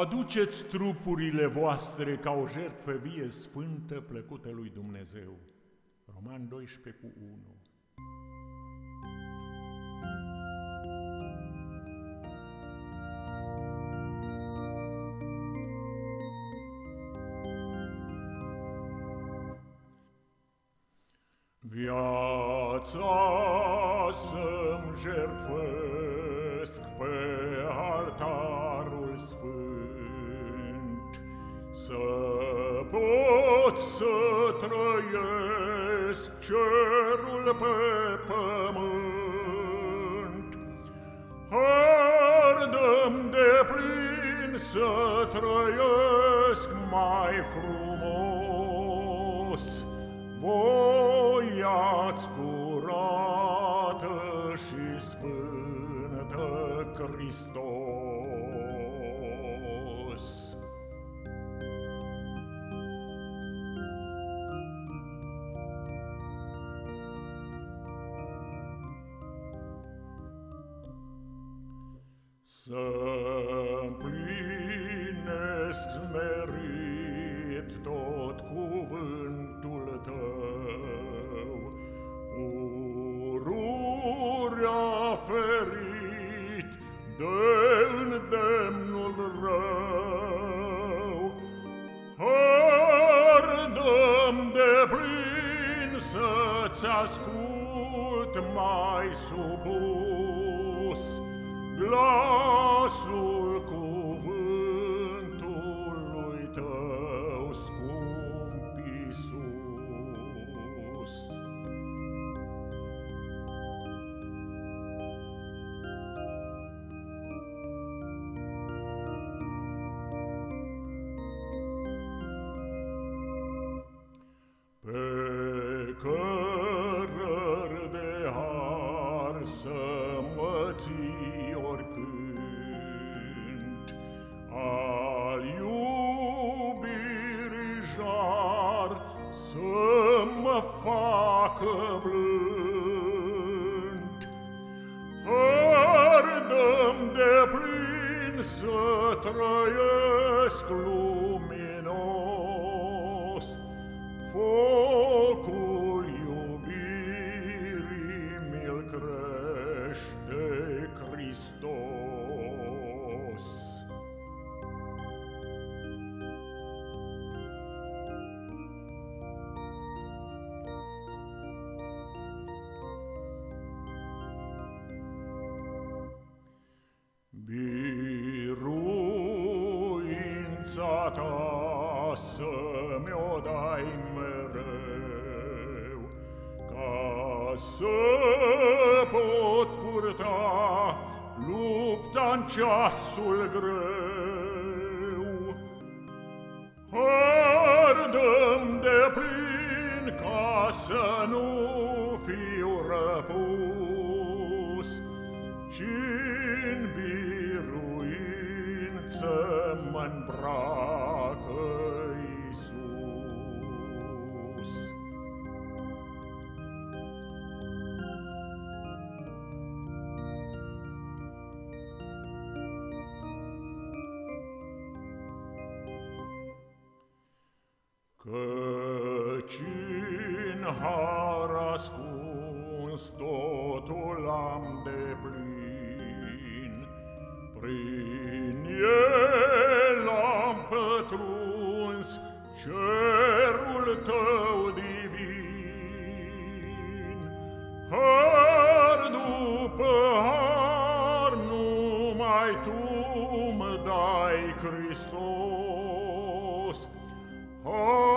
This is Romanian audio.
Aduceți trupurile voastre ca o jertfă vie sfântă plăcută lui Dumnezeu. Roman 12 cu 1 Viața să-mi jertfăsc pe altarul sfânt, Să pot să trăiesc cerul pe pământ. Ardăm de plin să trăiesc mai frumos, Voiați curată și sfântă Hristos. Să împlinesc smerit tot cuvântul tău, Ururea ferit de îndemnul rău. Ardăm de plin să-ți ascult mai supus, luminos focul iubirii mil crește Hristos. ta să mi-o dai mereu, ca să pot purta lupta în ceasul greu. Ardem de plin ca să nu fiu răpus, ci biruin biruință mă-nbrac. Căci-n har ascuns totul am de plin, Prin el am pătruns cerul tău divin. Har după har numai tu mă dai, Hristos, Har